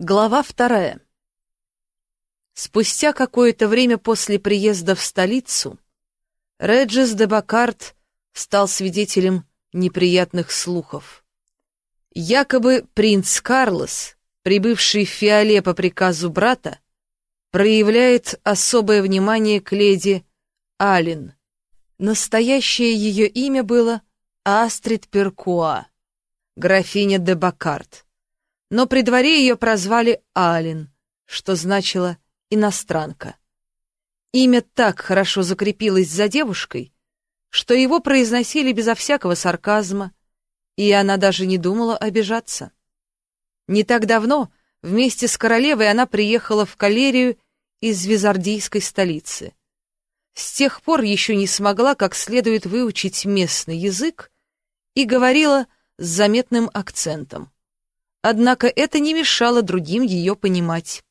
Глава вторая. Спустя какое-то время после приезда в столицу Реджис де Бакарт стал свидетелем неприятных слухов. Якобы принц Карлос, прибывший в Фиоле по приказу брата, проявляет особое внимание к леди Алин. Настоящее ее имя было Астрид Перкуа, графиня де Бакарт но при дворе ее прозвали Алин, что значило «иностранка». Имя так хорошо закрепилось за девушкой, что его произносили безо всякого сарказма, и она даже не думала обижаться. Не так давно вместе с королевой она приехала в Калерию из визардийской столицы. С тех пор еще не смогла как следует выучить местный язык и говорила с заметным акцентом. Однако это не мешало другим ее понимать.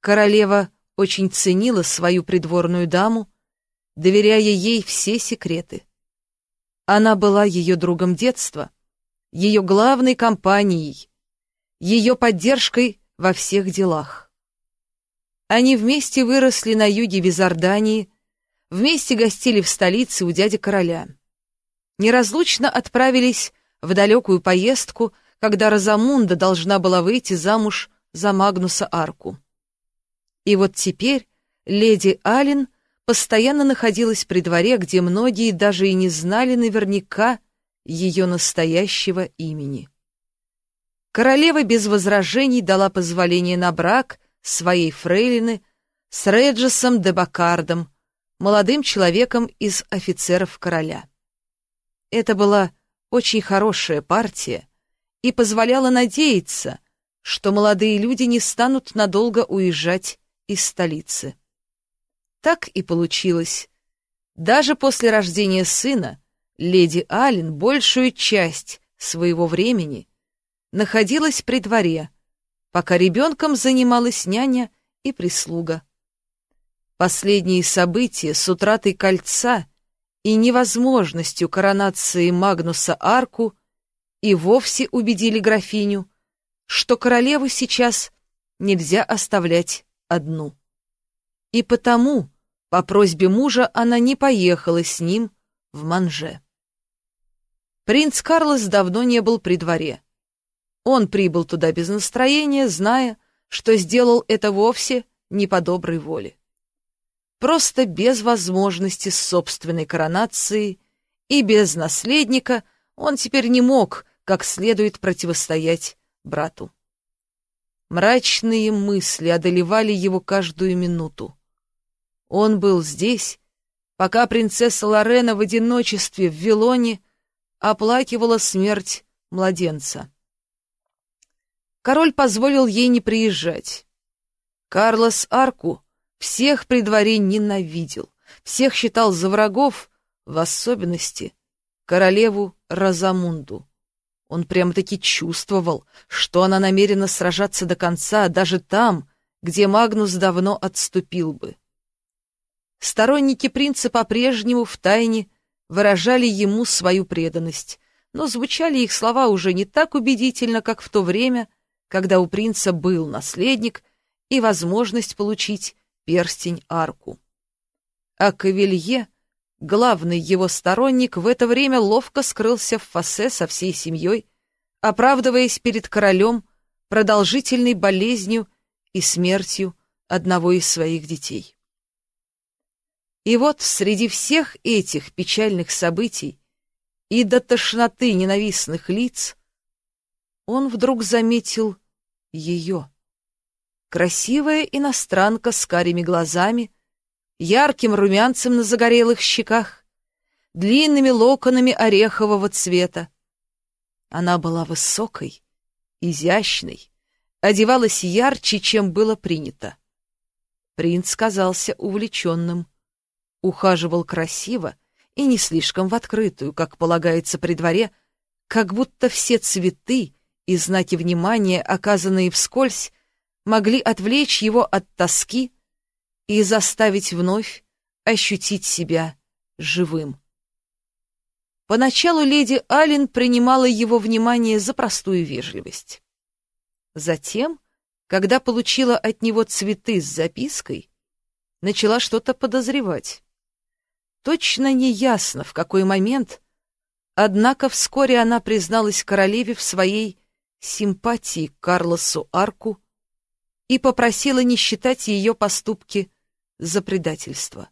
Королева очень ценила свою придворную даму, доверяя ей все секреты. Она была ее другом детства, ее главной компанией, ее поддержкой во всех делах. Они вместе выросли на юге Визардании, вместе гостили в столице у дяди короля. Неразлучно отправились в далекую поездку когда Розамунда должна была выйти замуж за Магнуса Арку. И вот теперь леди Алин постоянно находилась при дворе, где многие даже и не знали наверняка ее настоящего имени. Королева без возражений дала позволение на брак своей фрейлины с Реджесом де Бакардом, молодым человеком из офицеров короля. Это была очень хорошая партия, и позволяла надеяться, что молодые люди не станут надолго уезжать из столицы. Так и получилось. Даже после рождения сына леди Аллен большую часть своего времени находилась при дворе, пока ребенком занималась няня и прислуга. Последние события с утратой кольца и невозможностью коронации Магнуса Арку и вовсе убедили графиню, что королеву сейчас нельзя оставлять одну. И потому, по просьбе мужа, она не поехала с ним в Манже. Принц Карлос давно не был при дворе. Он прибыл туда без настроения, зная, что сделал это вовсе не по доброй воле. Просто без возможности собственной коронации и без наследника он теперь не мог как следует противостоять брату. Мрачные мысли одолевали его каждую минуту. Он был здесь, пока принцесса Лорена в одиночестве в Вилоне оплакивала смерть младенца. Король позволил ей не приезжать. Карлос Арку всех при дворе ненавидел, всех считал за врагов, в особенности королеву Розамунду. Он прямо-таки чувствовал, что она намерена сражаться до конца, даже там, где Магнус давно отступил бы. Сторонники принца по-прежнему втайне выражали ему свою преданность, но звучали их слова уже не так убедительно, как в то время, когда у принца был наследник и возможность получить перстень-арку. А Кавелье — Главный его сторонник в это время ловко скрылся в фассе со всей семьей, оправдываясь перед королем продолжительной болезнью и смертью одного из своих детей. И вот среди всех этих печальных событий и до тошноты ненавистных лиц он вдруг заметил ее. Красивая иностранка с карими глазами — ярким румянцем на загорелых щеках, длинными локонами орехового цвета. Она была высокой, изящной, одевалась ярче, чем было принято. Принц казался увлеченным, ухаживал красиво и не слишком в открытую, как полагается при дворе, как будто все цветы и знаки внимания, оказанные вскользь, могли отвлечь его от тоски, и заставить вновь ощутить себя живым. Поначалу леди Аллен принимала его внимание за простую вежливость. Затем когда получила от него цветы с запиской, начала что-то подозревать. Точно не ясно, в какой момент, однако вскоре она призналась королеве в своей симпатии к Карлосу Арку и попросила не считать ее поступки за предательство.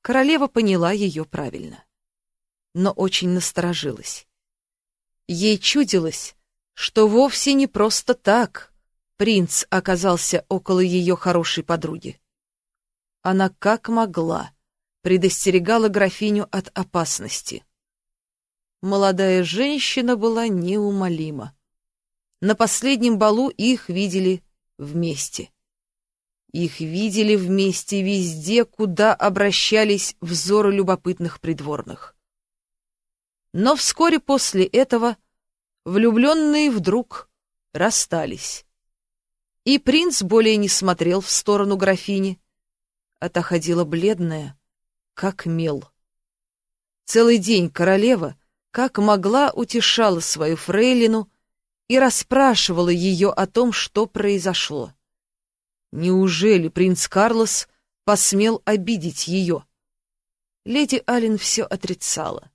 Королева поняла ее правильно, но очень насторожилась. Ей чудилось, что вовсе не просто так принц оказался около ее хорошей подруги. Она как могла предостерегала графиню от опасности. Молодая женщина была неумолима. На последнем балу их видели вместе. Их видели вместе везде, куда обращались взоры любопытных придворных. Но вскоре после этого влюбленные вдруг расстались. И принц более не смотрел в сторону графини, а та ходила бледная, как мел. Целый день королева, как могла, утешала свою фрейлину, и расспрашивала ее о том, что произошло. Неужели принц Карлос посмел обидеть ее? Леди Аллен все отрицала.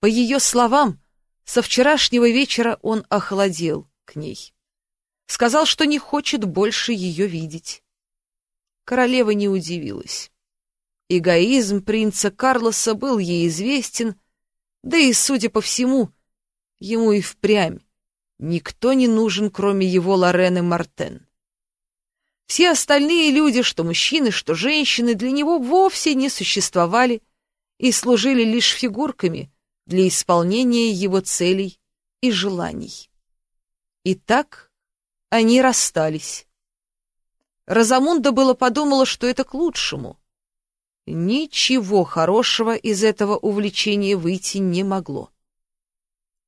По ее словам, со вчерашнего вечера он охладел к ней. Сказал, что не хочет больше ее видеть. Королева не удивилась. Эгоизм принца Карлоса был ей известен, да и, судя по всему, ему и впрямь Никто не нужен, кроме его Лорены Мартен. Все остальные люди, что мужчины, что женщины, для него вовсе не существовали и служили лишь фигурками для исполнения его целей и желаний. И так они расстались. Розамунда было подумала, что это к лучшему. Ничего хорошего из этого увлечения выйти не могло.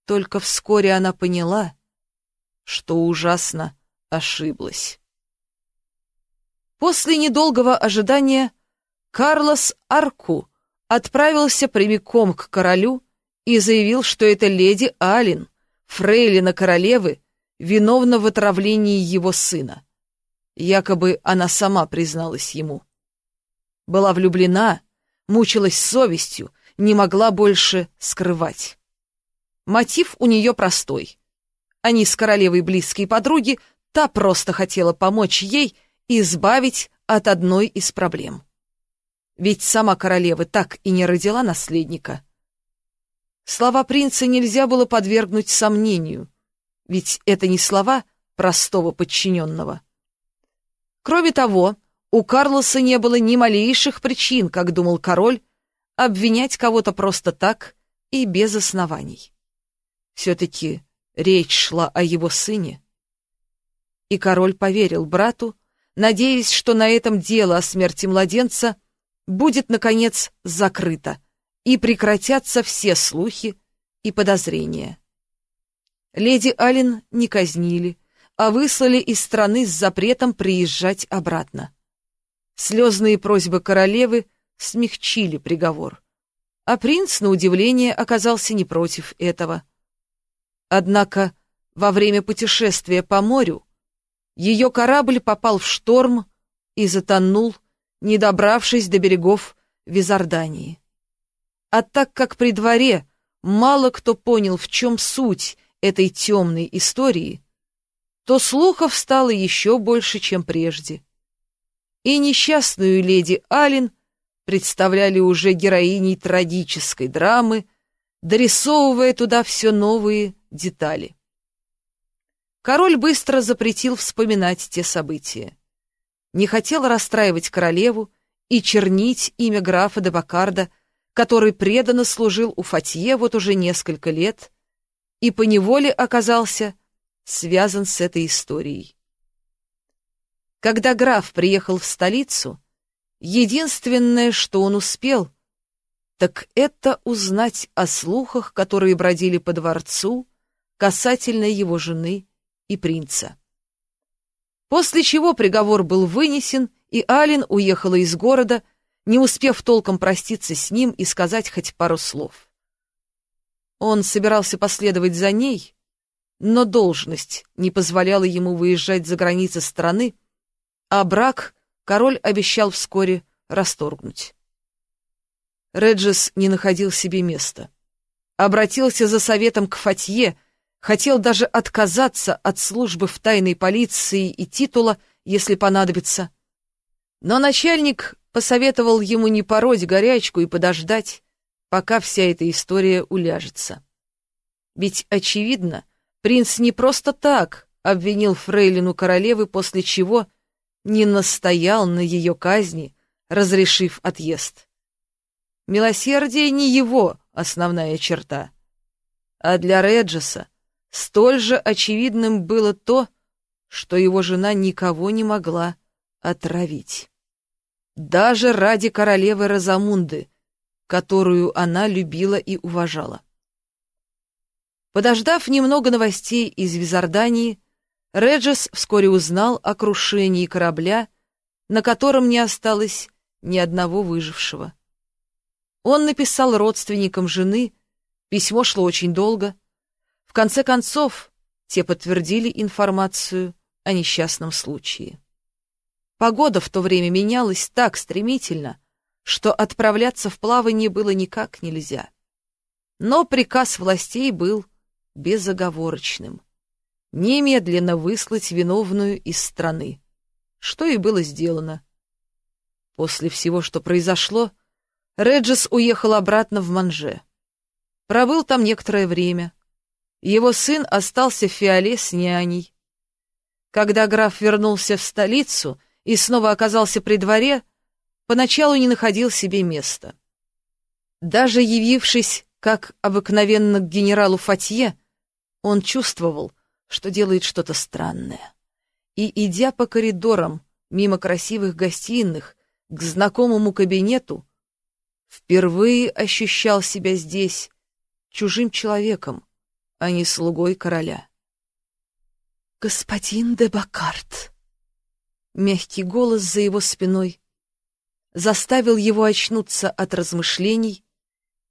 Только вскоре она поняла, что ужасно ошиблась. После недолгого ожидания Карлос Арку отправился прямиком к королю и заявил, что это леди Алин, фрейлина королевы, виновна в отравлении его сына. Якобы она сама призналась ему. Была влюблена, мучилась совестью, не могла больше скрывать. Мотив у нее простой. Они с королевой близкие подруги, та просто хотела помочь ей избавить от одной из проблем. Ведь сама королева так и не родила наследника. Слова принца нельзя было подвергнуть сомнению, ведь это не слова простого подчиненного. Кроме того, у Карлоса не было ни малейших причин, как думал король, обвинять кого-то просто так и без оснований. Все-таки Речь шла о его сыне. И король поверил брату, надеясь, что на этом дело о смерти младенца будет, наконец, закрыто, и прекратятся все слухи и подозрения. Леди Аллен не казнили, а выслали из страны с запретом приезжать обратно. Слезные просьбы королевы смягчили приговор, а принц, на удивление, оказался не против этого. Однако во время путешествия по морю ее корабль попал в шторм и затонул, не добравшись до берегов Визардании. А так как при дворе мало кто понял, в чем суть этой темной истории, то слухов стало еще больше, чем прежде. И несчастную леди Аллен представляли уже героиней трагической драмы, дорисовывая туда все новые детали. Король быстро запретил вспоминать те события. Не хотел расстраивать королеву и чернить имя графа де Бакарда, который преданно служил у Фатье вот уже несколько лет и поневоле оказался связан с этой историей. Когда граф приехал в столицу, единственное, что он успел, так это узнать о слухах, которые бродили по дворцу, касательно его жены и принца. После чего приговор был вынесен, и Алин уехала из города, не успев толком проститься с ним и сказать хоть пару слов. Он собирался последовать за ней, но должность не позволяла ему выезжать за границы страны, а брак король обещал вскоре расторгнуть. Реджес не находил себе места. Обратился за советом к Фатье, хотел даже отказаться от службы в тайной полиции и титула, если понадобится. Но начальник посоветовал ему не пороть горячку и подождать, пока вся эта история уляжется. Ведь, очевидно, принц не просто так обвинил фрейлину королевы, после чего не настоял на ее казни, разрешив отъезд. Милосердие не его основная черта. А для Реджеса столь же очевидным было то, что его жена никого не могла отравить. Даже ради королевы Розамунды, которую она любила и уважала. Подождав немного новостей из Визардании, Реджес вскоре узнал о крушении корабля, на котором не осталось ни одного выжившего. Он написал родственникам жены, письмо шло очень долго. В конце концов, те подтвердили информацию о несчастном случае. Погода в то время менялась так стремительно, что отправляться в плавание было никак нельзя. Но приказ властей был безоговорочным. Немедленно выслать виновную из страны, что и было сделано. После всего, что произошло, Реджес уехал обратно в Манже. Пробыл там некоторое время. Его сын остался в Фиоле с няней. Когда граф вернулся в столицу и снова оказался при дворе, поначалу не находил себе места. Даже явившись, как обыкновенно, к генералу Фатье, он чувствовал, что делает что-то странное. И, идя по коридорам, мимо красивых гостиных, к знакомому кабинету, впервые ощущал себя здесь чужим человеком, а не слугой короля. «Господин де Бакарт!» Мягкий голос за его спиной заставил его очнуться от размышлений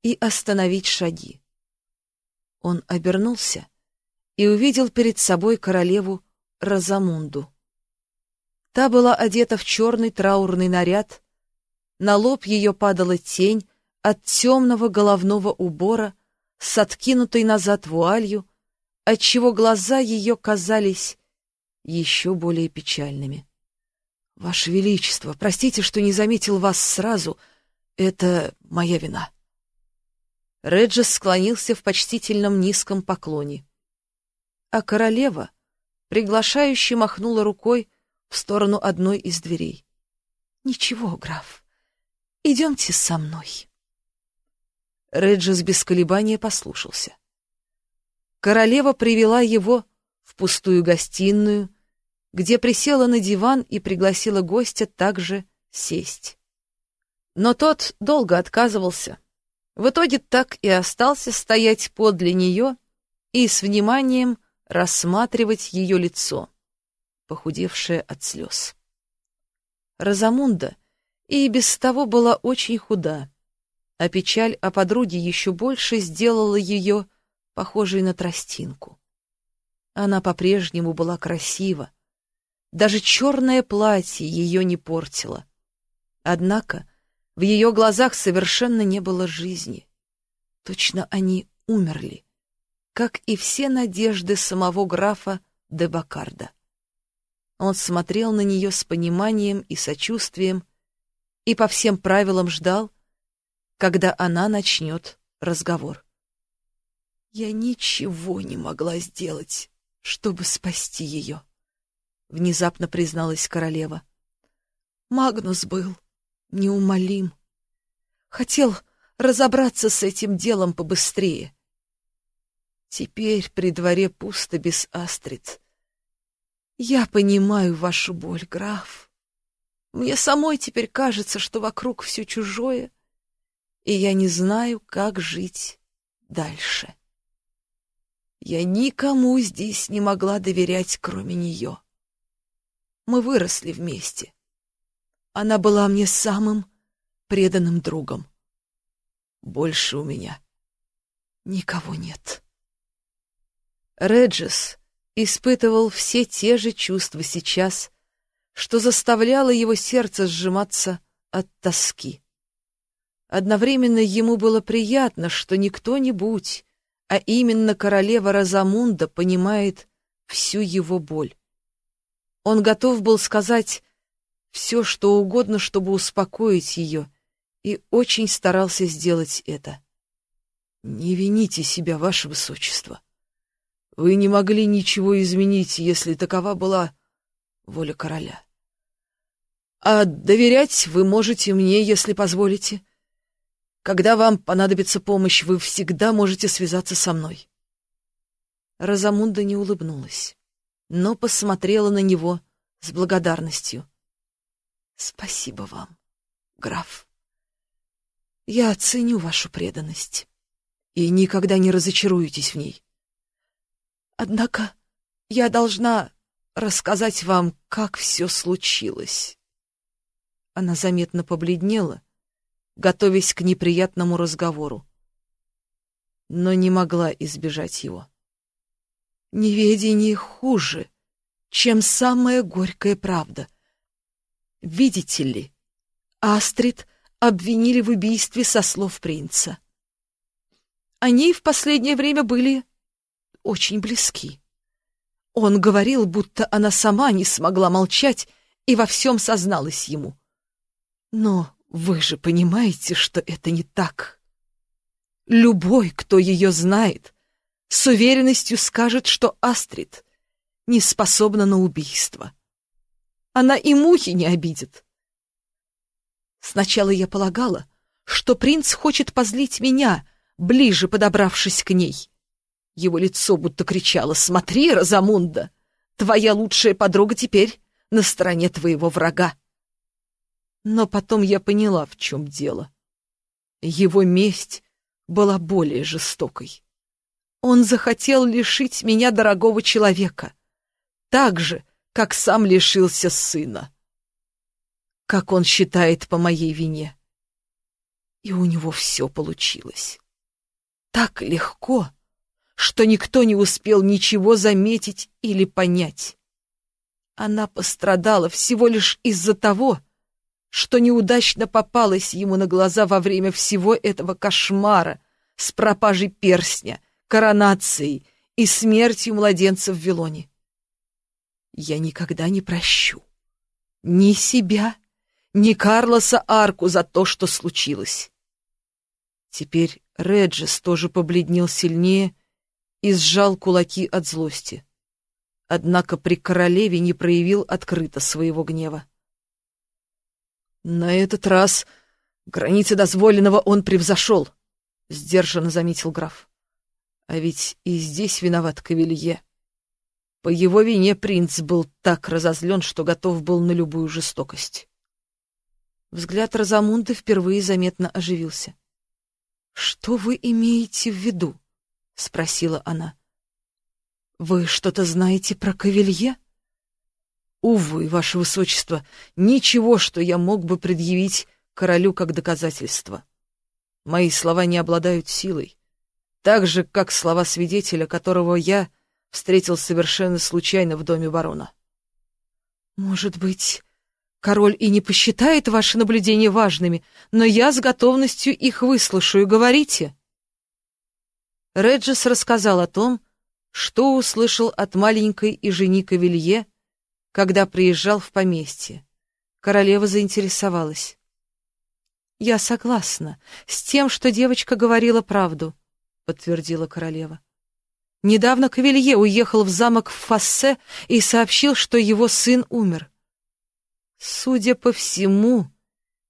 и остановить шаги. Он обернулся и увидел перед собой королеву Розамунду. Та была одета в черный траурный наряд, на лоб ее падала тень от темного головного убора с откинутой назад вуалью, отчего глаза ее казались еще более печальными. «Ваше Величество, простите, что не заметил вас сразу. Это моя вина». Реджес склонился в почтительном низком поклоне а королева приглашающе махнула рукой в сторону одной из дверей. «Ничего, граф, идемте со мной». Реджес без колебания послушался. Королева привела его в пустую гостиную, где присела на диван и пригласила гостя также сесть. Но тот долго отказывался. В итоге так и остался стоять подле нее и с вниманием рассматривать ее лицо, похудевшее от слез. Розамунда и без того была очень худа, а печаль о подруге еще больше сделала ее похожей на тростинку. Она по-прежнему была красива, даже черное платье ее не портило. Однако в ее глазах совершенно не было жизни. Точно они умерли как и все надежды самого графа де Бакарда. Он смотрел на нее с пониманием и сочувствием и по всем правилам ждал, когда она начнет разговор. «Я ничего не могла сделать, чтобы спасти ее», — внезапно призналась королева. «Магнус был неумолим. Хотел разобраться с этим делом побыстрее. Теперь при дворе пусто без Астрид. Я понимаю вашу боль, граф. Мне самой теперь кажется, что вокруг все чужое, и я не знаю, как жить дальше. Я никому здесь не могла доверять, кроме нее. Мы выросли вместе. Она была мне самым преданным другом. Больше у меня никого нет. Реджес испытывал все те же чувства сейчас, что заставляло его сердце сжиматься от тоски. Одновременно ему было приятно, что не кто-нибудь, а именно королева Розамунда понимает всю его боль. Он готов был сказать все, что угодно, чтобы успокоить ее, и очень старался сделать это. «Не вините себя, ваше высочество. Вы не могли ничего изменить, если такова была воля короля. А доверять вы можете мне, если позволите. Когда вам понадобится помощь, вы всегда можете связаться со мной». Розамунда не улыбнулась, но посмотрела на него с благодарностью. «Спасибо вам, граф. Я оценю вашу преданность и никогда не разочаруетесь в ней. Однако я должна рассказать вам, как все случилось». Она заметно побледнела, готовясь к неприятному разговору, но не могла избежать его. Неведение хуже, чем самая горькая правда. Видите ли, Астрид обвинили в убийстве со слов принца. Они в последнее время были очень близки. Он говорил, будто она сама не смогла молчать и во всем созналась ему. Но вы же понимаете, что это не так. Любой, кто ее знает, с уверенностью скажет, что Астрид не способна на убийство. Она и мухи не обидит. Сначала я полагала, что принц хочет позлить меня, ближе подобравшись к ней. Его лицо будто кричало «Смотри, Розамунда, твоя лучшая подруга теперь на стороне твоего врага». Но потом я поняла, в чем дело. Его месть была более жестокой. Он захотел лишить меня дорогого человека, так же, как сам лишился сына. Как он считает по моей вине. И у него все получилось. Так легко, что никто не успел ничего заметить или понять. Она пострадала всего лишь из-за того, что неудачно попалась ему на глаза во время всего этого кошмара с пропажей перстня, коронацией и смертью младенца в Вилоне. Я никогда не прощу ни себя, ни Карлоса Арку за то, что случилось. Теперь Реджес тоже побледнел сильнее и сжал кулаки от злости. Однако при королеве не проявил открыто своего гнева. «На этот раз границы дозволенного он превзошел», — сдержанно заметил граф. «А ведь и здесь виноват Кавилье. По его вине принц был так разозлен, что готов был на любую жестокость». Взгляд Розамунды впервые заметно оживился. «Что вы имеете в виду?» — спросила она. «Вы что-то знаете про Кавилье?» Увы, ваше высочество, ничего, что я мог бы предъявить королю как доказательство. Мои слова не обладают силой, так же, как слова свидетеля, которого я встретил совершенно случайно в доме барона. Может быть, король и не посчитает ваши наблюдения важными, но я с готовностью их выслушаю, говорите. Реджис рассказал о том, что услышал от маленькой и жени Кавилье, когда приезжал в поместье. Королева заинтересовалась. «Я согласна с тем, что девочка говорила правду», — подтвердила королева. Недавно Кавелье уехал в замок в Фассе и сообщил, что его сын умер. Судя по всему,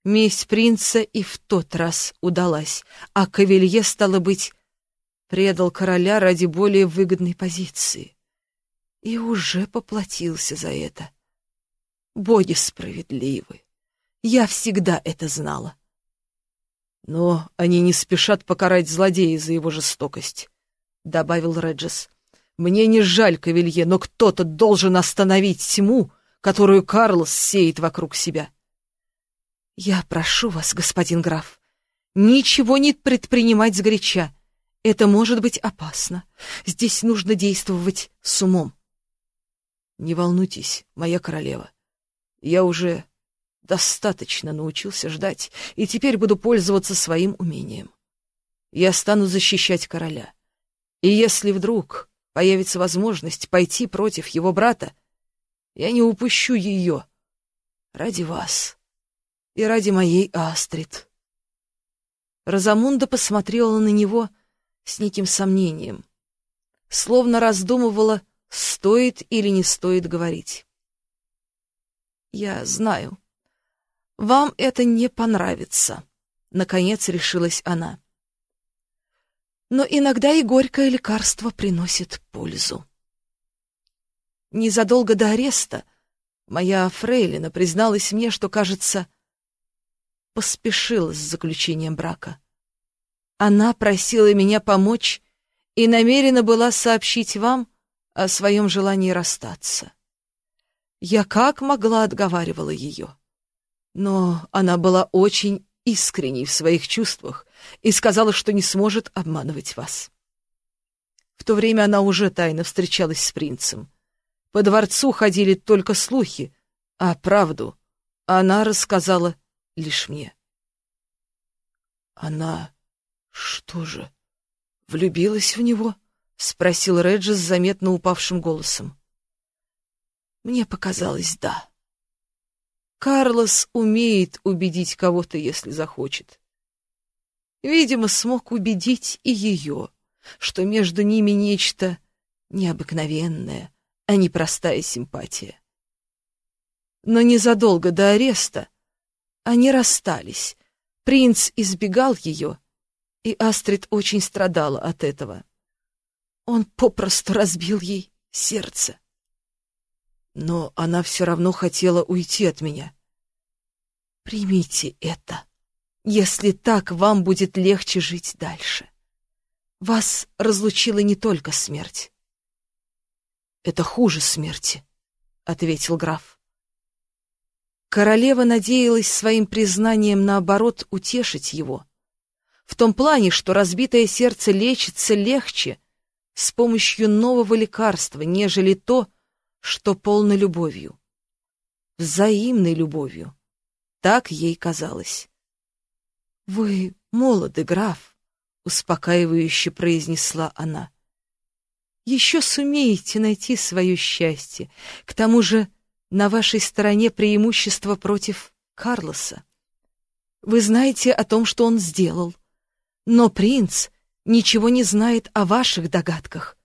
месть принца и в тот раз удалась, а Кавелье, стало быть, предал короля ради более выгодной позиции и уже поплатился за это. Боги справедливы. Я всегда это знала. Но они не спешат покарать злодея за его жестокость, — добавил Реджес. Мне не жаль Кавилье, но кто-то должен остановить тьму, которую Карлос сеет вокруг себя. Я прошу вас, господин граф, ничего не предпринимать сгоряча. Это может быть опасно. Здесь нужно действовать с умом. Не волнуйтесь, моя королева. Я уже достаточно научился ждать, и теперь буду пользоваться своим умением. Я стану защищать короля. И если вдруг появится возможность пойти против его брата, я не упущу ее ради вас и ради моей Астрид. Розамунда посмотрела на него с неким сомнением, словно раздумывала, стоит или не стоит говорить. «Я знаю. Вам это не понравится», — наконец решилась она. «Но иногда и горькое лекарство приносит пользу». Незадолго до ареста моя фрейлина призналась мне, что, кажется, поспешила с заключением брака. Она просила меня помочь и намерена была сообщить вам о своем желании расстаться. Я как могла отговаривала ее. Но она была очень искренней в своих чувствах и сказала, что не сможет обманывать вас. В то время она уже тайно встречалась с принцем. По дворцу ходили только слухи, а правду она рассказала лишь мне. Она что же, влюбилась в него? — спросил Реджи с заметно упавшим голосом. Мне показалось, да. Карлос умеет убедить кого-то, если захочет. Видимо, смог убедить и ее, что между ними нечто необыкновенное, а не простая симпатия. Но незадолго до ареста они расстались. Принц избегал ее, и Астрид очень страдала от этого. Он попросту разбил ей сердце. Но она все равно хотела уйти от меня. Примите это, если так вам будет легче жить дальше. Вас разлучила не только смерть. Это хуже смерти, — ответил граф. Королева надеялась своим признанием, наоборот, утешить его. В том плане, что разбитое сердце лечится легче, с помощью нового лекарства, нежели то, что полно любовью. Взаимной любовью. Так ей казалось. «Вы молоды, граф», — успокаивающе произнесла она. «Еще сумеете найти свое счастье. К тому же на вашей стороне преимущество против Карлоса. Вы знаете о том, что он сделал. Но принц ничего не знает о ваших догадках.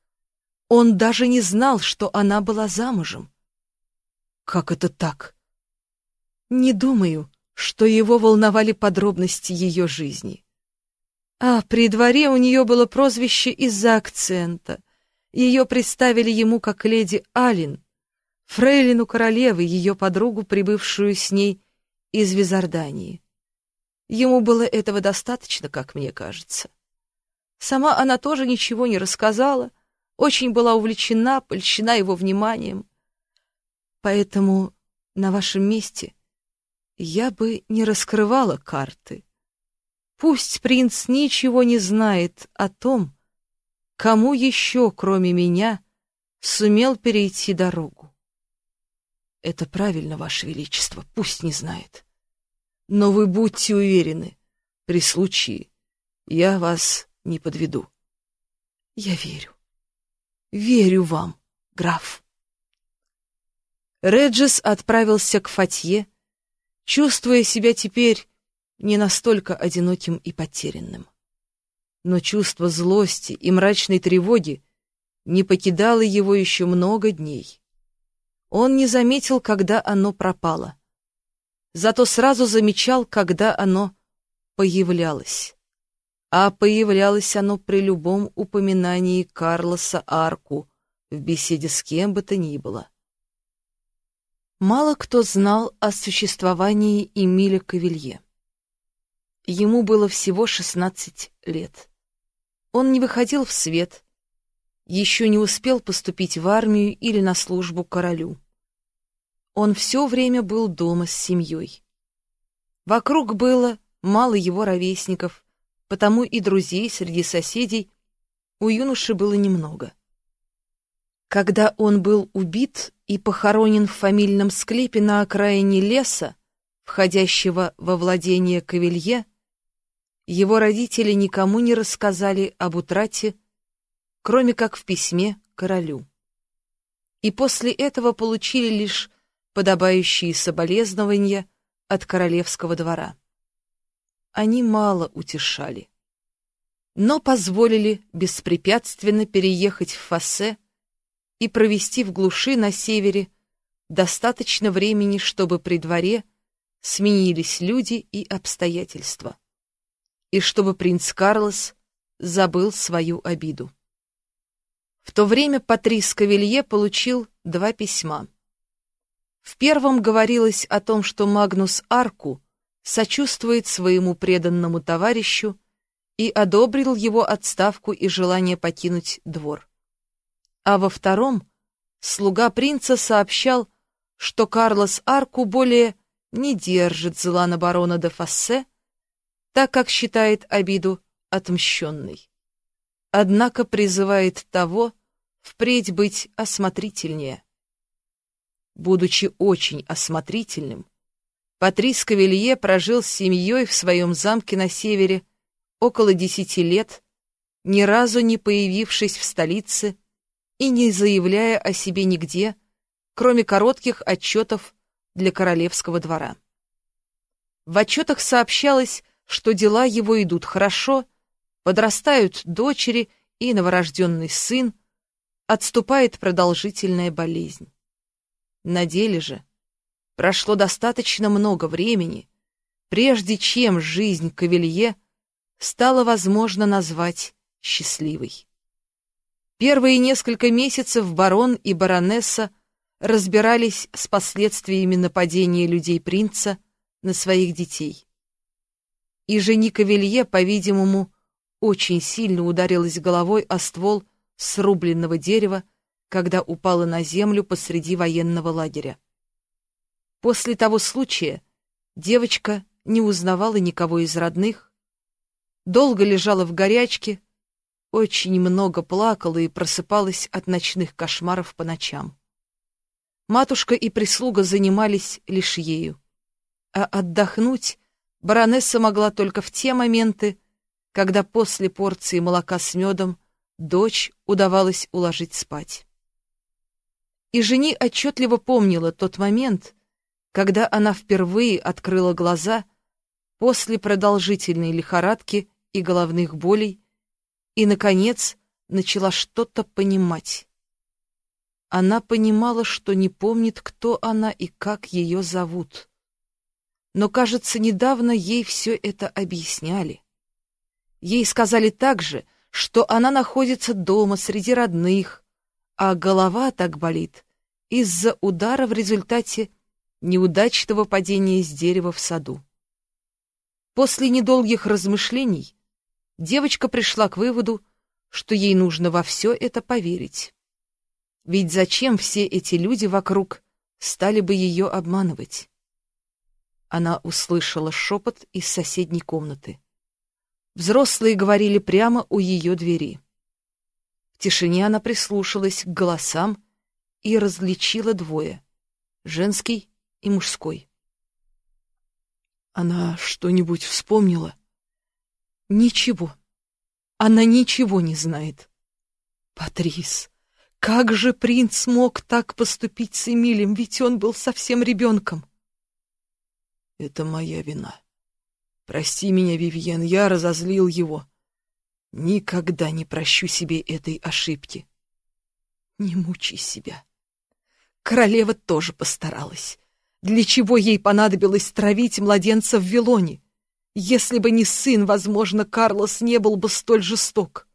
Он даже не знал, что она была замужем. Как это так? Не думаю, что его волновали подробности ее жизни. А при дворе у нее было прозвище из-за акцента. Ее представили ему как леди Алин, фрейлину королевы, ее подругу, прибывшую с ней из Визардании. Ему было этого достаточно, как мне кажется. Сама она тоже ничего не рассказала, очень была увлечена, польщена его вниманием. Поэтому на вашем месте я бы не раскрывала карты. Пусть принц ничего не знает о том, кому еще, кроме меня, сумел перейти дорогу. Это правильно, Ваше Величество, пусть не знает. Но вы будьте уверены, при случае я вас не подведу. Я верю. Верю вам, граф. Реджес отправился к Фатье, чувствуя себя теперь не настолько одиноким и потерянным. Но чувство злости и мрачной тревоги не покидало его еще много дней. Он не заметил, когда оно пропало. Зато сразу замечал, когда оно появлялось а появлялось оно при любом упоминании Карлоса Арку в беседе с кем бы то ни было. Мало кто знал о существовании Эмиля Кавилье. Ему было всего 16 лет. Он не выходил в свет, еще не успел поступить в армию или на службу королю. Он все время был дома с семьей. Вокруг было мало его ровесников, потому и друзей среди соседей у юноши было немного. Когда он был убит и похоронен в фамильном склепе на окраине леса, входящего во владение Кавилье, его родители никому не рассказали об утрате, кроме как в письме королю. И после этого получили лишь подобающие соболезнования от королевского двора. Они мало утешали, но позволили беспрепятственно переехать в Фассе и провести в глуши на севере достаточно времени, чтобы при дворе сменились люди и обстоятельства, и чтобы принц Карлос забыл свою обиду. В то время Патрис Кавилье получил два письма. В первом говорилось о том, что Магнус Арку сочувствует своему преданному товарищу и одобрил его отставку и желание покинуть двор а во втором слуга принца сообщал, что Карлос Арку более не держит зла на барона де Фассе, так как считает обиду отмщенной. Однако призывает того впредь быть осмотрительнее. Будучи очень осмотрительным, Патрис Кавелье прожил с семьей в своем замке на севере около десяти лет, ни разу не появившись в столице и не заявляя о себе нигде, кроме коротких отчетов для королевского двора. В отчетах сообщалось, что дела его идут хорошо, подрастают дочери и новорожденный сын, отступает продолжительная болезнь. На деле же прошло достаточно много времени, прежде чем жизнь Кавелье стало возможно назвать счастливой. Первые несколько месяцев барон и баронесса разбирались с последствиями нападения людей принца на своих детей. И Женика Вилье, по-видимому, очень сильно ударилась головой о ствол срубленного дерева, когда упала на землю посреди военного лагеря. После того случая девочка не узнавала никого из родных, долго лежала в горячке, очень много плакала и просыпалась от ночных кошмаров по ночам. Матушка и прислуга занимались лишь ею. А отдохнуть баронесса могла только в те моменты, когда после порции молока с медом дочь удавалось уложить спать. И жени отчетливо помнила тот момент, когда она впервые открыла глаза после продолжительной лихорадки и головных болей, и, наконец, начала что-то понимать. Она понимала, что не помнит, кто она и как ее зовут. Но, кажется, недавно ей все это объясняли. Ей сказали также, что она находится дома среди родных, а голова так болит из-за удара в результате неудачного падения с дерева в саду. После недолгих размышлений девочка пришла к выводу, что ей нужно во все это поверить. Ведь зачем все эти люди вокруг стали бы ее обманывать? Она услышала шепот из соседней комнаты. Взрослые говорили прямо у ее двери. В тишине она прислушалась к голосам и различила двое — женский и мужской. Она что-нибудь вспомнила? Ничего. Она ничего не знает. Патрис, как же принц смог так поступить с Эмилем, ведь он был совсем ребенком? Это моя вина. Прости меня, Вивьен, я разозлил его. Никогда не прощу себе этой ошибки. Не мучай себя. Королева тоже постаралась. Для чего ей понадобилось травить младенца в Вилоне? Если бы не сын, возможно, Карлос не был бы столь жесток.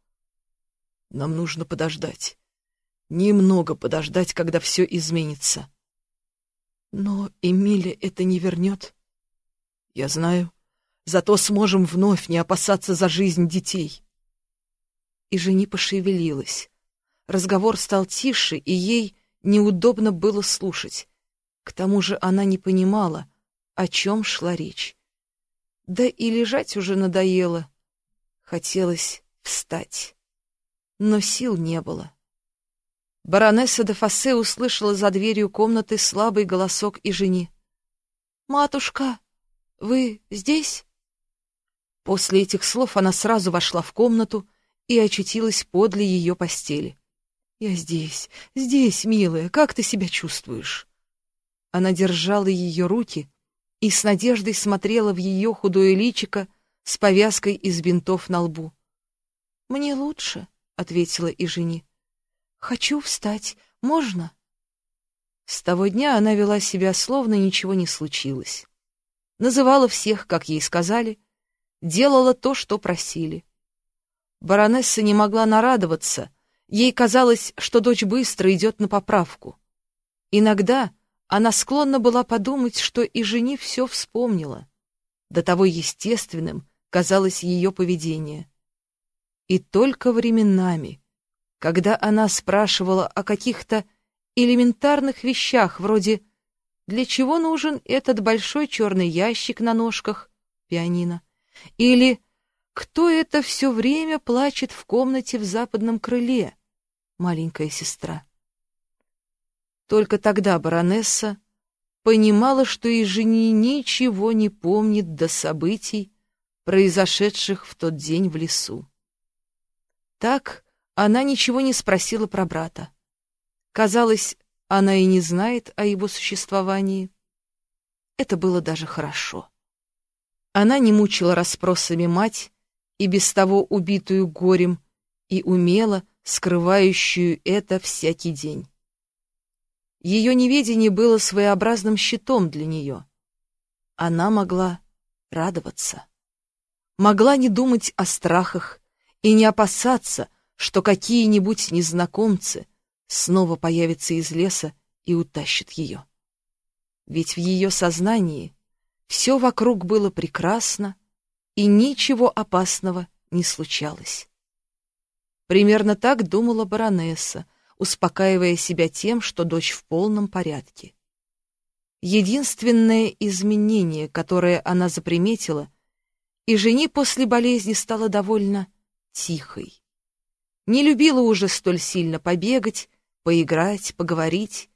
Нам нужно подождать. Немного подождать, когда все изменится. Но Эмилия это не вернет. Я знаю. Зато сможем вновь не опасаться за жизнь детей. И жени пошевелилась. Разговор стал тише, и ей неудобно было слушать. К тому же она не понимала, о чем шла речь. Да и лежать уже надоело. Хотелось встать. но сил не было. Баронесса де Фассе услышала за дверью комнаты слабый голосок и жени. «Матушка, вы здесь?» После этих слов она сразу вошла в комнату и очутилась подле ее постели. «Я здесь, здесь, милая, как ты себя чувствуешь?» Она держала ее руки и с надеждой смотрела в ее худое личико с повязкой из бинтов на лбу. «Мне лучше», — ответила и жени. «Хочу встать. Можно?» С того дня она вела себя, словно ничего не случилось. Называла всех, как ей сказали, делала то, что просили. Баронесса не могла нарадоваться, ей казалось, что дочь быстро идет на поправку. Иногда она склонна была подумать, что и жени все вспомнила. До того естественным казалось ее поведение. И только временами, когда она спрашивала о каких-то элементарных вещах, вроде «Для чего нужен этот большой черный ящик на ножках?» пианино, или «Кто это все время плачет в комнате в западном крыле?» маленькая сестра. Только тогда баронесса понимала, что и жени ничего не помнит до событий, произошедших в тот день в лесу. Так она ничего не спросила про брата. Казалось, она и не знает о его существовании. Это было даже хорошо. Она не мучила расспросами мать, и без того убитую горем, и умела, скрывающую это всякий день. Ее неведение было своеобразным щитом для нее. Она могла радоваться. Могла не думать о страхах и не опасаться, что какие-нибудь незнакомцы снова появятся из леса и утащат ее. Ведь в ее сознании все вокруг было прекрасно, и ничего опасного не случалось. Примерно так думала баронесса, успокаивая себя тем, что дочь в полном порядке. Единственное изменение, которое она заприметила, и жени после болезни стала довольно тихой. Не любила уже столь сильно побегать, поиграть, поговорить.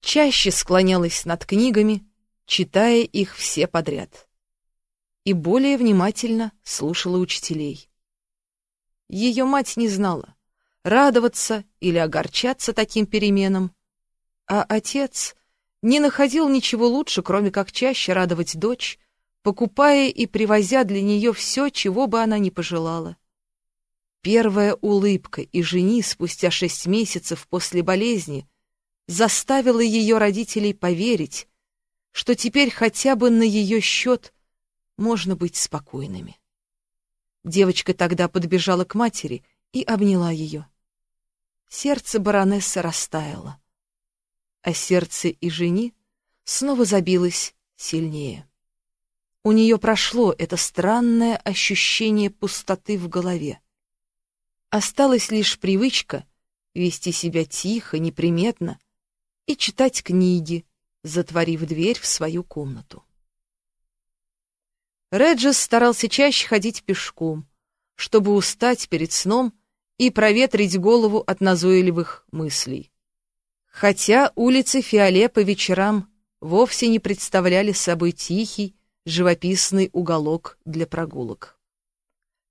Чаще склонялась над книгами, читая их все подряд. И более внимательно слушала учителей. Ее мать не знала, радоваться или огорчаться таким переменам, а отец не находил ничего лучше, кроме как чаще радовать дочь, покупая и привозя для нее все, чего бы она ни пожелала. Первая улыбка и жени спустя шесть месяцев после болезни заставила ее родителей поверить, что теперь хотя бы на ее счет можно быть спокойными. Девочка тогда подбежала к матери и обняла ее. Сердце баронессы растаяло, а сердце и жени снова забилось сильнее. У нее прошло это странное ощущение пустоты в голове. Осталась лишь привычка вести себя тихо, неприметно и читать книги, затворив дверь в свою комнату. Реджес старался чаще ходить пешком, чтобы устать перед сном и проветрить голову от назойливых мыслей. Хотя улицы Фиоле по вечерам вовсе не представляли собой тихий, живописный уголок для прогулок.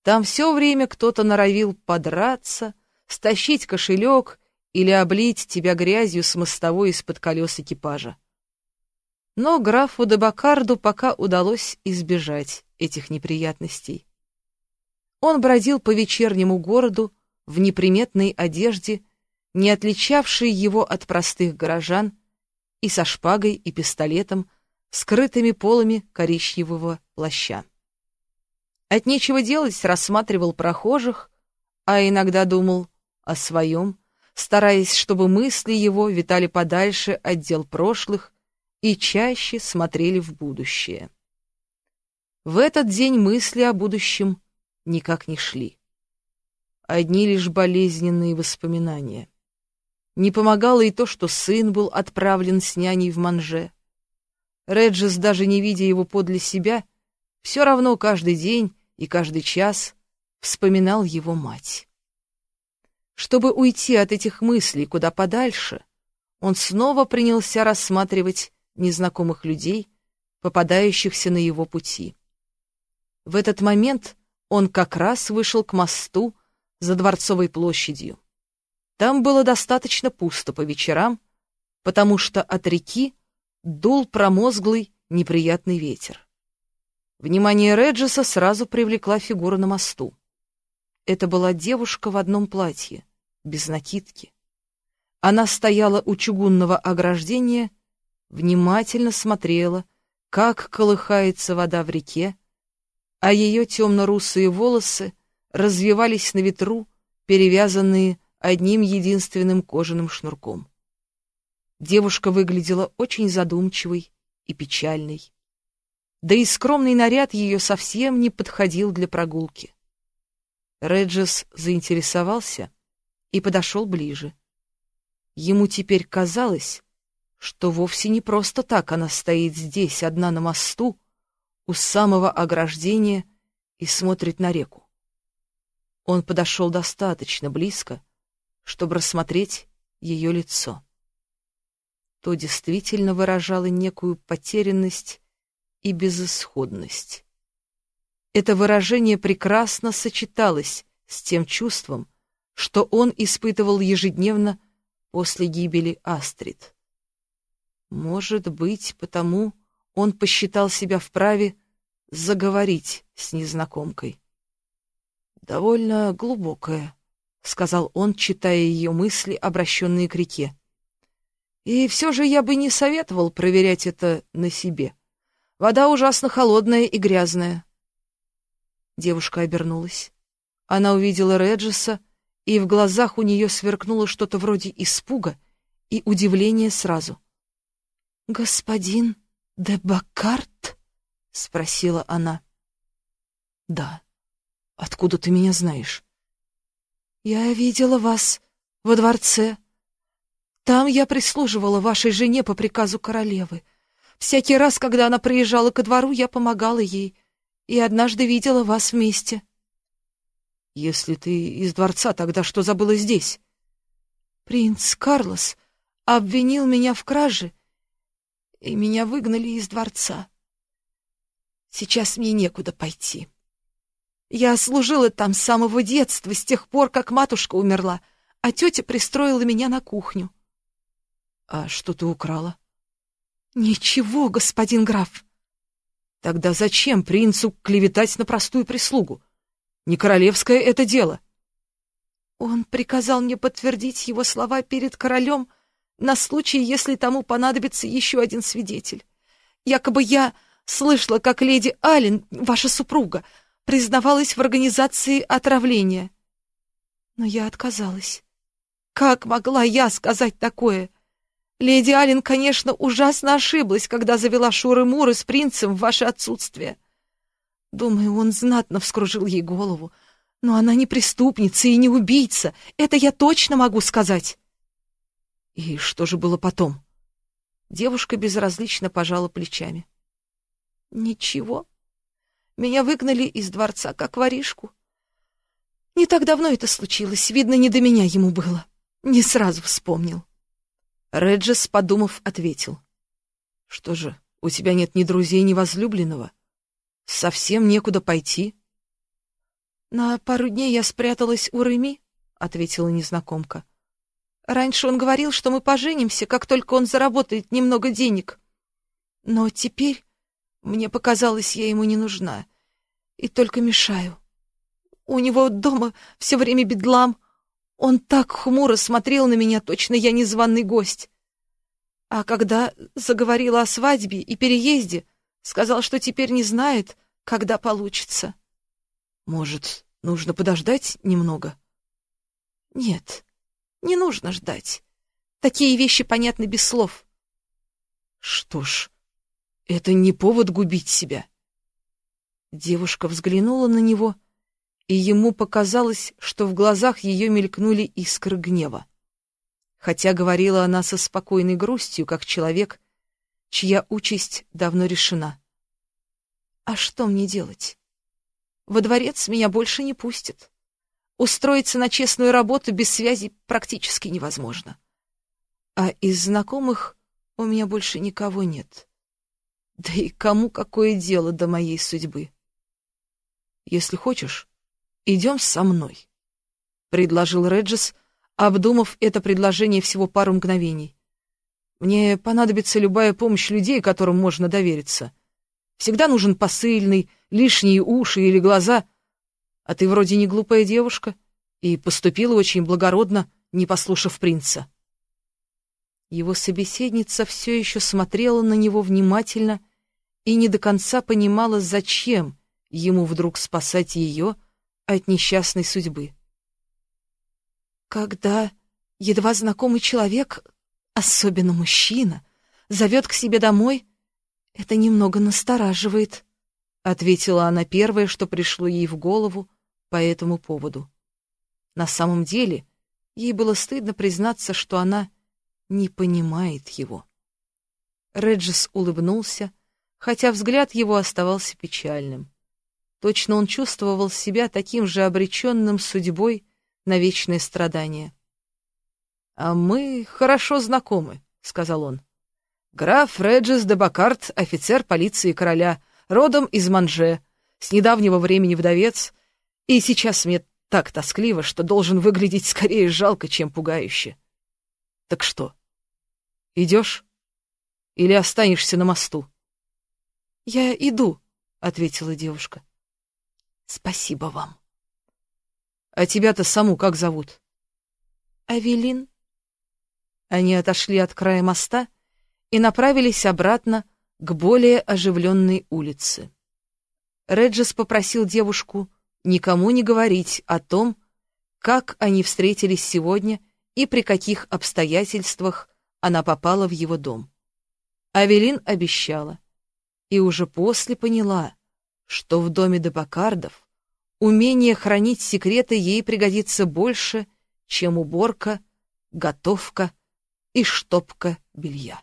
Там все время кто-то норовил подраться, стащить кошелек или облить тебя грязью с мостовой из-под колес экипажа. Но графу де Бакарду пока удалось избежать этих неприятностей. Он бродил по вечернему городу в неприметной одежде, не отличавшей его от простых горожан, и со шпагой и пистолетом, скрытыми полами коричневого плаща. От нечего делать рассматривал прохожих, а иногда думал о своем, стараясь, чтобы мысли его витали подальше от дел прошлых и чаще смотрели в будущее. В этот день мысли о будущем никак не шли. Одни лишь болезненные воспоминания. Не помогало и то, что сын был отправлен с няней в манже. Реджес, даже не видя его подле себя, все равно каждый день и каждый час вспоминал его мать. Чтобы уйти от этих мыслей куда подальше, он снова принялся рассматривать незнакомых людей, попадающихся на его пути. В этот момент он как раз вышел к мосту за Дворцовой площадью. Там было достаточно пусто по вечерам, потому что от реки дул промозглый неприятный ветер. Внимание Реджеса сразу привлекла фигура на мосту. Это была девушка в одном платье, без накидки. Она стояла у чугунного ограждения, внимательно смотрела, как колыхается вода в реке, а ее темно-русые волосы развивались на ветру, перевязанные одним единственным кожаным шнурком. Девушка выглядела очень задумчивой и печальной. Да и скромный наряд ее совсем не подходил для прогулки. Реджес заинтересовался и подошел ближе. Ему теперь казалось, что вовсе не просто так она стоит здесь, одна на мосту, у самого ограждения и смотрит на реку. Он подошел достаточно близко, чтобы рассмотреть ее лицо. То действительно выражало некую потерянность и безысходность. Это выражение прекрасно сочеталось с тем чувством, что он испытывал ежедневно после гибели Астрид. Может быть, потому он посчитал себя вправе заговорить с незнакомкой. «Довольно глубокая», — сказал он, читая ее мысли, обращенные к реке. «И все же я бы не советовал проверять это на себе. Вода ужасно холодная и грязная». Девушка обернулась. Она увидела Реджеса, и в глазах у нее сверкнуло что-то вроде испуга и удивления сразу. «Господин де Бакарт?» — спросила она. «Да. Откуда ты меня знаешь?» «Я видела вас во дворце. Там я прислуживала вашей жене по приказу королевы. Всякий раз, когда она приезжала ко двору, я помогала ей, и однажды видела вас вместе». «Если ты из дворца, тогда что забыла здесь?» «Принц Карлос обвинил меня в краже и меня выгнали из дворца. Сейчас мне некуда пойти. Я служила там с самого детства, с тех пор, как матушка умерла, а тетя пристроила меня на кухню. — А что ты украла? — Ничего, господин граф. — Тогда зачем принцу клеветать на простую прислугу? Не королевское это дело. Он приказал мне подтвердить его слова перед королем — на случай, если тому понадобится еще один свидетель. Якобы я слышала, как леди Аллен, ваша супруга, признавалась в организации отравления. Но я отказалась. Как могла я сказать такое? Леди Аллен, конечно, ужасно ошиблась, когда завела Шуры-Муры с принцем в ваше отсутствие. Думаю, он знатно вскружил ей голову. Но она не преступница и не убийца, это я точно могу сказать. И что же было потом? Девушка безразлично пожала плечами. Ничего. Меня выгнали из дворца, как воришку. Не так давно это случилось, видно, не до меня ему было. Не сразу вспомнил. Реджес, подумав, ответил. Что же, у тебя нет ни друзей, ни возлюбленного? Совсем некуда пойти? На пару дней я спряталась у Реми, ответила незнакомка. Раньше он говорил, что мы поженимся, как только он заработает немного денег. Но теперь мне показалось, я ему не нужна и только мешаю. У него дома все время бедлам. Он так хмуро смотрел на меня, точно я незваный гость. А когда заговорила о свадьбе и переезде, сказал, что теперь не знает, когда получится. Может, нужно подождать немного? Нет. Не нужно ждать. Такие вещи понятны без слов. Что ж, это не повод губить себя. Девушка взглянула на него, и ему показалось, что в глазах ее мелькнули искры гнева. Хотя говорила она со спокойной грустью, как человек, чья участь давно решена. «А что мне делать? Во дворец меня больше не пустят. устроиться на честную работу без связи практически невозможно. А из знакомых у меня больше никого нет. Да и кому какое дело до моей судьбы? Если хочешь, идем со мной, — предложил Реджис, обдумав это предложение всего пару мгновений. Мне понадобится любая помощь людей, которым можно довериться. Всегда нужен посыльный, лишние уши или глаза — а ты вроде не глупая девушка и поступила очень благородно, не послушав принца. Его собеседница все еще смотрела на него внимательно и не до конца понимала, зачем ему вдруг спасать ее от несчастной судьбы. Когда едва знакомый человек, особенно мужчина, зовет к себе домой, это немного настораживает, — ответила она первое, что пришло ей в голову, по этому поводу. На самом деле, ей было стыдно признаться, что она не понимает его. Реджис улыбнулся, хотя взгляд его оставался печальным. Точно он чувствовал себя таким же обреченным судьбой на вечное страдание. — А мы хорошо знакомы, — сказал он. — Граф Реджис де Бакарт, офицер полиции короля, родом из Манже, с недавнего времени вдовец, и сейчас мне так тоскливо, что должен выглядеть скорее жалко, чем пугающе. Так что, идешь? Или останешься на мосту? — Я иду, — ответила девушка. — Спасибо вам. — А тебя-то саму как зовут? — Авелин. Они отошли от края моста и направились обратно к более оживленной улице. Реджес попросил девушку никому не говорить о том, как они встретились сегодня и при каких обстоятельствах она попала в его дом. Авелин обещала, и уже после поняла, что в доме Дебакардов умение хранить секреты ей пригодится больше, чем уборка, готовка и штопка белья.